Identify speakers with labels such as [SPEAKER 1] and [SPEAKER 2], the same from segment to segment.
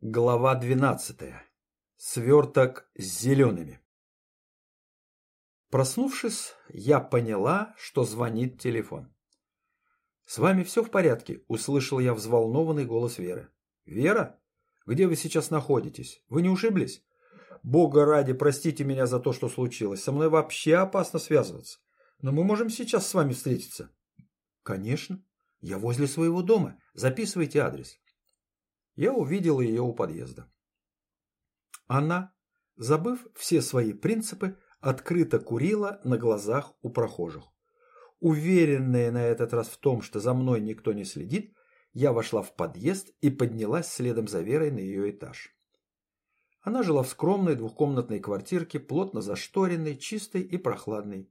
[SPEAKER 1] Глава двенадцатая. Сверток с зелеными. Проснувшись, я поняла, что звонит телефон. «С вами все в порядке?» – услышал я взволнованный голос Веры. «Вера? Где вы сейчас находитесь? Вы не ушиблись? Бога ради, простите меня за то, что случилось. Со мной вообще опасно связываться. Но мы можем сейчас с вами встретиться». «Конечно. Я возле своего дома. Записывайте адрес» я увидел ее у подъезда. Она, забыв все свои принципы, открыто курила на глазах у прохожих. Уверенная на этот раз в том, что за мной никто не следит, я вошла в подъезд и поднялась следом за Верой на ее этаж. Она жила в скромной двухкомнатной квартирке, плотно зашторенной, чистой и прохладной.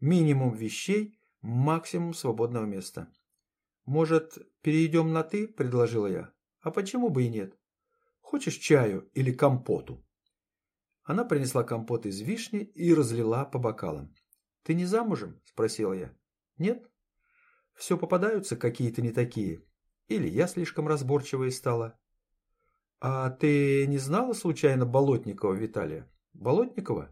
[SPEAKER 1] Минимум вещей, максимум свободного места. «Может, перейдем на «ты»?» – предложила я. А почему бы и нет? Хочешь чаю или компоту? Она принесла компот из вишни и разлила по бокалам. Ты не замужем? Спросила я. Нет? Все попадаются какие-то не такие. Или я слишком разборчивая стала. А ты не знала случайно Болотникова Виталия? Болотникова?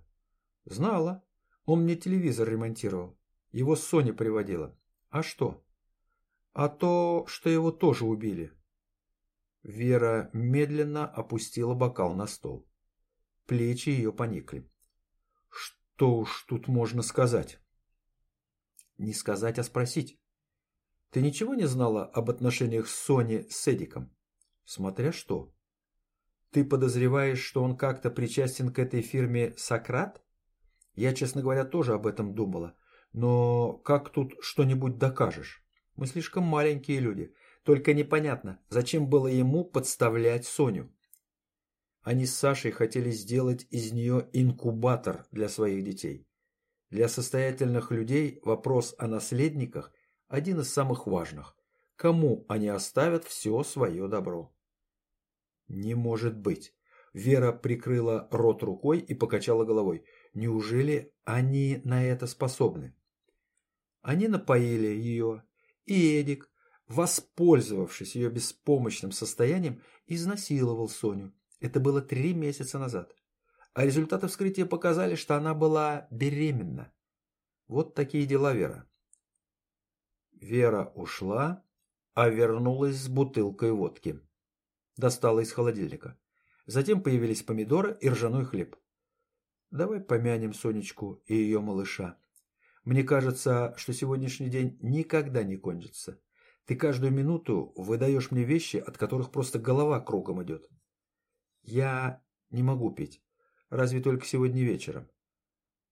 [SPEAKER 1] Знала. Он мне телевизор ремонтировал. Его Соня приводила. А что? А то, что его тоже убили. Вера медленно опустила бокал на стол. Плечи ее поникли. Что уж тут можно сказать? Не сказать, а спросить. Ты ничего не знала об отношениях Сони с Эдиком? Смотря что. Ты подозреваешь, что он как-то причастен к этой фирме «Сократ»? Я, честно говоря, тоже об этом думала. Но как тут что-нибудь докажешь? Мы слишком маленькие люди. Только непонятно, зачем было ему подставлять Соню. Они с Сашей хотели сделать из нее инкубатор для своих детей. Для состоятельных людей вопрос о наследниках один из самых важных. Кому они оставят все свое добро? Не может быть. Вера прикрыла рот рукой и покачала головой. Неужели они на это способны? Они напоили ее, и Эдик, воспользовавшись ее беспомощным состоянием, изнасиловал Соню. Это было три месяца назад. А результаты вскрытия показали, что она была беременна. Вот такие дела, Вера. Вера ушла, а вернулась с бутылкой водки. Достала из холодильника. Затем появились помидоры и ржаной хлеб. Давай помянем Сонечку и ее малыша. Мне кажется, что сегодняшний день никогда не кончится. Ты каждую минуту выдаешь мне вещи, от которых просто голова кругом идет. Я не могу пить. Разве только сегодня вечером.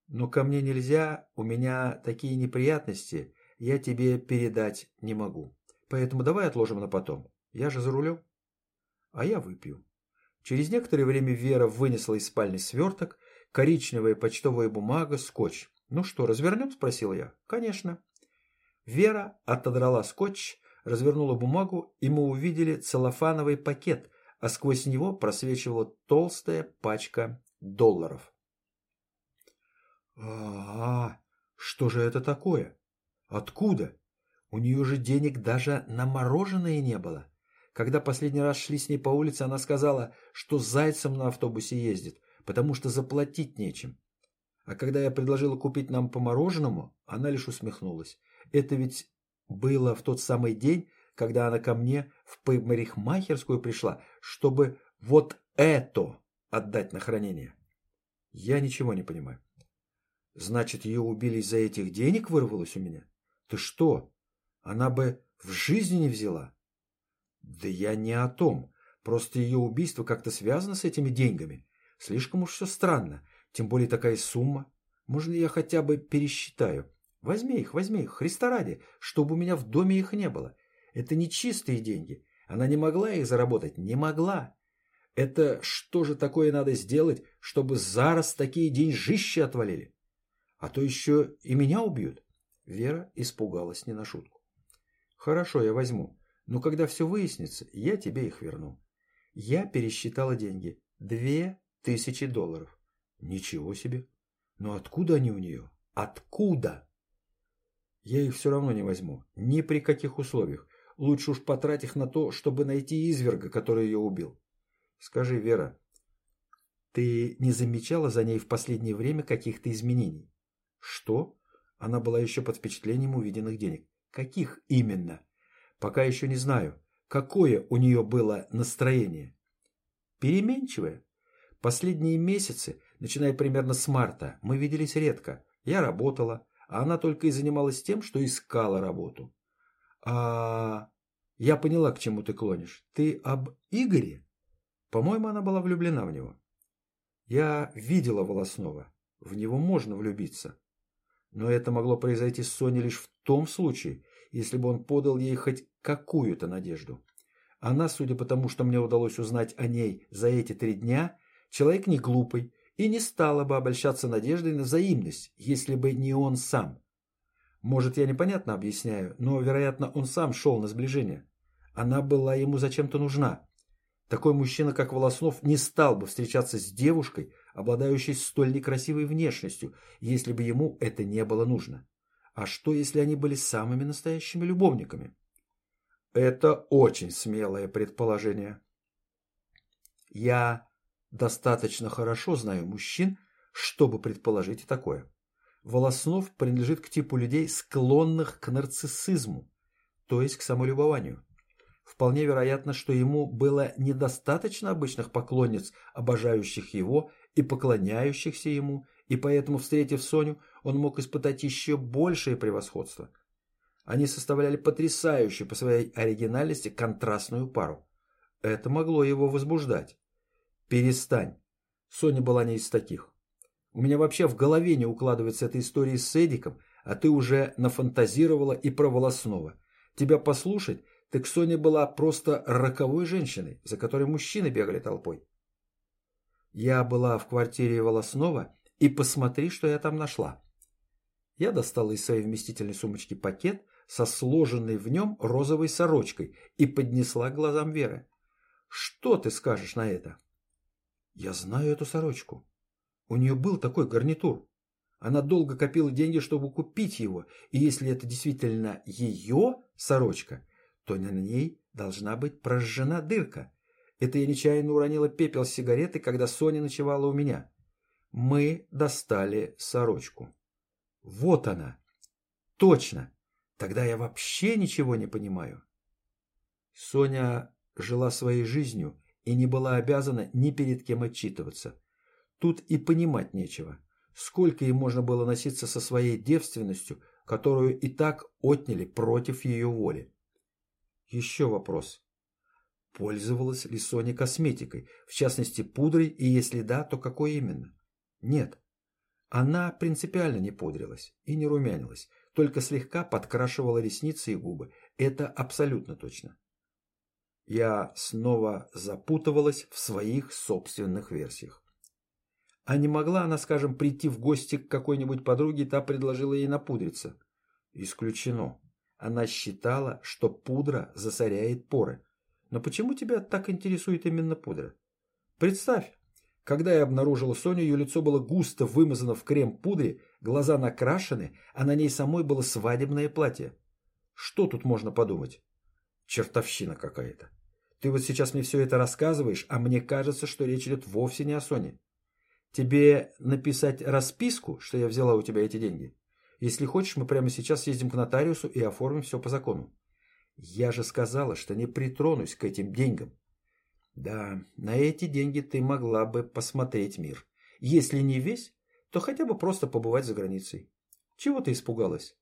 [SPEAKER 1] Но ко мне нельзя, у меня такие неприятности, я тебе передать не могу. Поэтому давай отложим на потом. Я же за рулем. А я выпью. Через некоторое время Вера вынесла из спальни сверток, коричневая почтовая бумага, скотч. «Ну что, развернем?» – спросил я. «Конечно». Вера отодрала скотч, развернула бумагу, и мы увидели целлофановый пакет, а сквозь него просвечивала толстая пачка долларов. а, -а, -а что же это такое? Откуда? У нее же денег даже на мороженое не было. Когда последний раз шли с ней по улице, она сказала, что зайцем на автобусе ездит, потому что заплатить нечем. А когда я предложила купить нам по мороженому, она лишь усмехнулась. Это ведь было в тот самый день, когда она ко мне в парикмахерскую пришла, чтобы вот это отдать на хранение. Я ничего не понимаю. Значит, ее убили из-за этих денег, вырвалось у меня? Ты что? Она бы в жизни не взяла. Да я не о том. Просто ее убийство как-то связано с этими деньгами. Слишком уж все странно. Тем более такая сумма. Можно я хотя бы пересчитаю? Возьми их, возьми их, Христа ради, чтобы у меня в доме их не было. Это не чистые деньги. Она не могла их заработать, не могла. Это что же такое надо сделать, чтобы зараз такие деньжища отвалили? А то еще и меня убьют. Вера испугалась не на шутку. Хорошо, я возьму. Но когда все выяснится, я тебе их верну. Я пересчитала деньги. Две тысячи долларов. Ничего себе. Но откуда они у нее? Откуда? Я их все равно не возьму. Ни при каких условиях. Лучше уж потратить их на то, чтобы найти изверга, который ее убил. Скажи, Вера, ты не замечала за ней в последнее время каких-то изменений? Что? Она была еще под впечатлением увиденных денег. Каких именно? Пока еще не знаю. Какое у нее было настроение? Переменчивое. Последние месяцы, начиная примерно с марта, мы виделись редко. Я работала, а она только и занималась тем, что искала работу. А я поняла, к чему ты клонишь. Ты об Игоре? По-моему, она была влюблена в него. Я видела Волоснова. В него можно влюбиться. Но это могло произойти с Соней лишь в том случае, если бы он подал ей хоть какую-то надежду. Она, судя по тому, что мне удалось узнать о ней за эти три дня, человек не глупый и не стала бы обольщаться надеждой на взаимность, если бы не он сам. Может, я непонятно объясняю, но, вероятно, он сам шел на сближение. Она была ему зачем-то нужна. Такой мужчина, как Волоснов, не стал бы встречаться с девушкой, обладающей столь некрасивой внешностью, если бы ему это не было нужно. А что, если они были самыми настоящими любовниками? Это очень смелое предположение. Я достаточно хорошо знаю мужчин, чтобы предположить и такое. Волоснов принадлежит к типу людей, склонных к нарциссизму, то есть к самолюбованию. Вполне вероятно, что ему было недостаточно обычных поклонниц, обожающих его и поклоняющихся ему, и поэтому, встретив Соню, он мог испытать еще большее превосходство. Они составляли потрясающую по своей оригинальности контрастную пару. Это могло его возбуждать. «Перестань». Соня была не из таких. У меня вообще в голове не укладывается эта история с Эдиком, а ты уже нафантазировала и про Волоснова. Тебя послушать, так Соня была просто роковой женщиной, за которой мужчины бегали толпой. Я была в квартире Волоснова, и посмотри, что я там нашла. Я достала из своей вместительной сумочки пакет со сложенной в нем розовой сорочкой и поднесла к глазам Веры. Что ты скажешь на это? Я знаю эту сорочку. У нее был такой гарнитур. Она долго копила деньги, чтобы купить его, и если это действительно ее сорочка, то на ней должна быть прожжена дырка. Это я нечаянно уронила пепел с сигареты, когда Соня ночевала у меня. Мы достали сорочку. Вот она. Точно. Тогда я вообще ничего не понимаю. Соня жила своей жизнью и не была обязана ни перед кем отчитываться. Тут и понимать нечего. Сколько ей можно было носиться со своей девственностью, которую и так отняли против ее воли. Еще вопрос. Пользовалась ли Соня косметикой, в частности пудрой, и если да, то какой именно? Нет. Она принципиально не пудрилась и не румянилась, только слегка подкрашивала ресницы и губы. Это абсолютно точно. Я снова запутывалась в своих собственных версиях. А не могла она, скажем, прийти в гости к какой-нибудь подруге, та предложила ей напудриться? Исключено. Она считала, что пудра засоряет поры. Но почему тебя так интересует именно пудра? Представь, когда я обнаружил Соню, ее лицо было густо вымазано в крем-пудре, глаза накрашены, а на ней самой было свадебное платье. Что тут можно подумать? Чертовщина какая-то. Ты вот сейчас мне все это рассказываешь, а мне кажется, что речь идет вовсе не о Соне. Тебе написать расписку, что я взяла у тебя эти деньги? Если хочешь, мы прямо сейчас съездим к нотариусу и оформим все по закону. Я же сказала, что не притронусь к этим деньгам. Да, на эти деньги ты могла бы посмотреть мир. Если не весь, то хотя бы просто побывать за границей. Чего ты испугалась?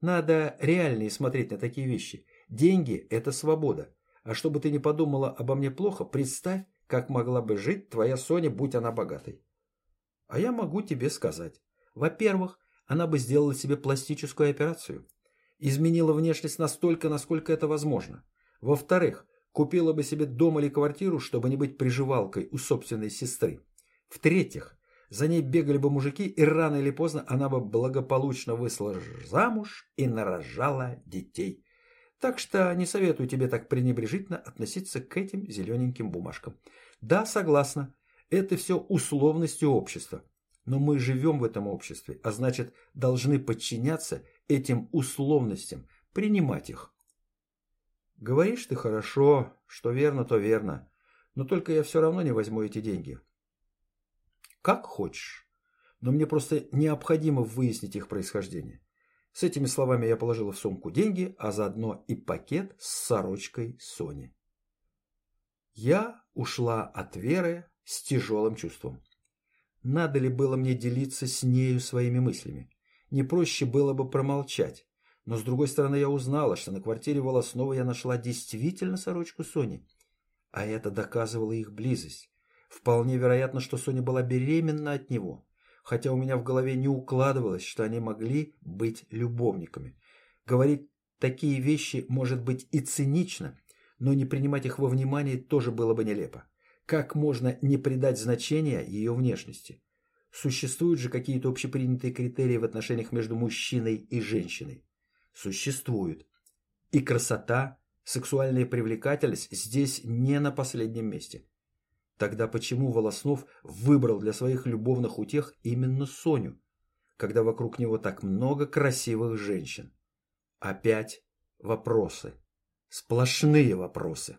[SPEAKER 1] Надо реальнее смотреть на такие вещи. Деньги – это свобода. А чтобы ты не подумала обо мне плохо, представь, как могла бы жить твоя Соня, будь она богатой. А я могу тебе сказать. Во-первых, она бы сделала себе пластическую операцию. Изменила внешность настолько, насколько это возможно. Во-вторых, купила бы себе дом или квартиру, чтобы не быть приживалкой у собственной сестры. В-третьих, за ней бегали бы мужики, и рано или поздно она бы благополучно вышла замуж и нарожала детей. Так что не советую тебе так пренебрежительно относиться к этим зелененьким бумажкам. Да, согласна, это все условности общества. Но мы живем в этом обществе, а значит, должны подчиняться этим условностям, принимать их. Говоришь ты хорошо, что верно, то верно. Но только я все равно не возьму эти деньги. Как хочешь. Но мне просто необходимо выяснить их происхождение. С этими словами я положила в сумку деньги, а заодно и пакет с сорочкой Сони. Я ушла от Веры с тяжелым чувством. Надо ли было мне делиться с нею своими мыслями? Не проще было бы промолчать. Но с другой стороны я узнала, что на квартире Волоснова я нашла действительно сорочку Сони. А это доказывало их близость. Вполне вероятно, что Соня была беременна от него. Хотя у меня в голове не укладывалось, что они могли быть любовниками. Говорить такие вещи может быть и цинично, но не принимать их во внимание тоже было бы нелепо. Как можно не придать значения ее внешности? Существуют же какие-то общепринятые критерии в отношениях между мужчиной и женщиной. Существуют. И красота, сексуальная привлекательность здесь не на последнем месте. Тогда почему Волоснов выбрал для своих любовных утех именно Соню, когда вокруг него так много красивых женщин? Опять вопросы. Сплошные вопросы.